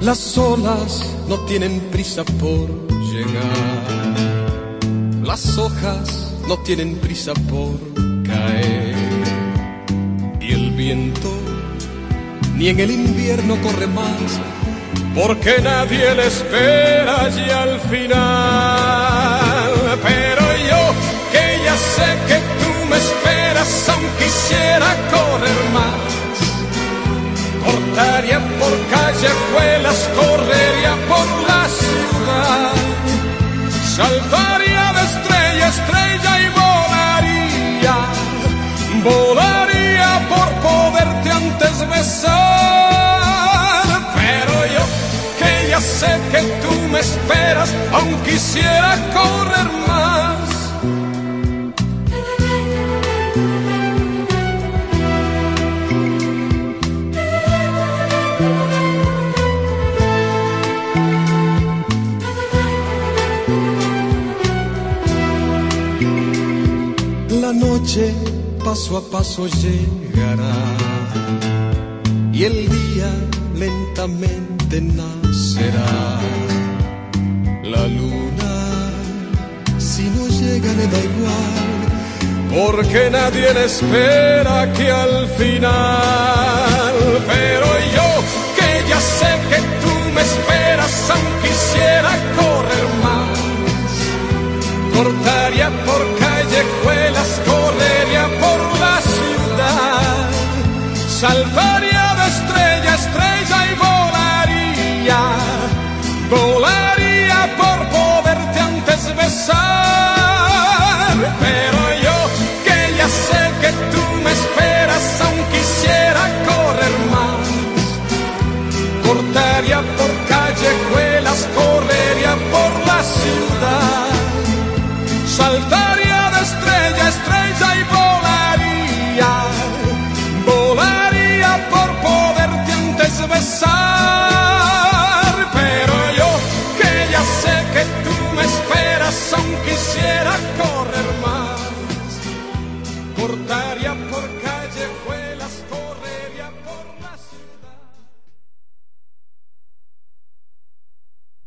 Las olas no tienen prisa por llegar. Las hojas no tienen prisa por ni en el invierno corre más. Porque nadie le espera y al final. Pero yo que ya sé que tú me esperas, aunque quisiera correr más cortaría por callejuelas, correría por la ciudad, saltaría ya sé que tú me esperas, aunque quisiera correr más. La noche paso a paso llegará y el día lentamente nacerá. La luna, si no llega, le da igual, porque nadie le espera que al final. Pero yo que ya sé que tú me esperas, aunque quisiera correr más cortaría por callejuelas, correría por la ciudad, saltaría saltaría de estrella a estrella y volaría, volaría por poderte antes besar. Pero yo que ya sé que tú me esperas, aunque quisiera correr más, cortaría.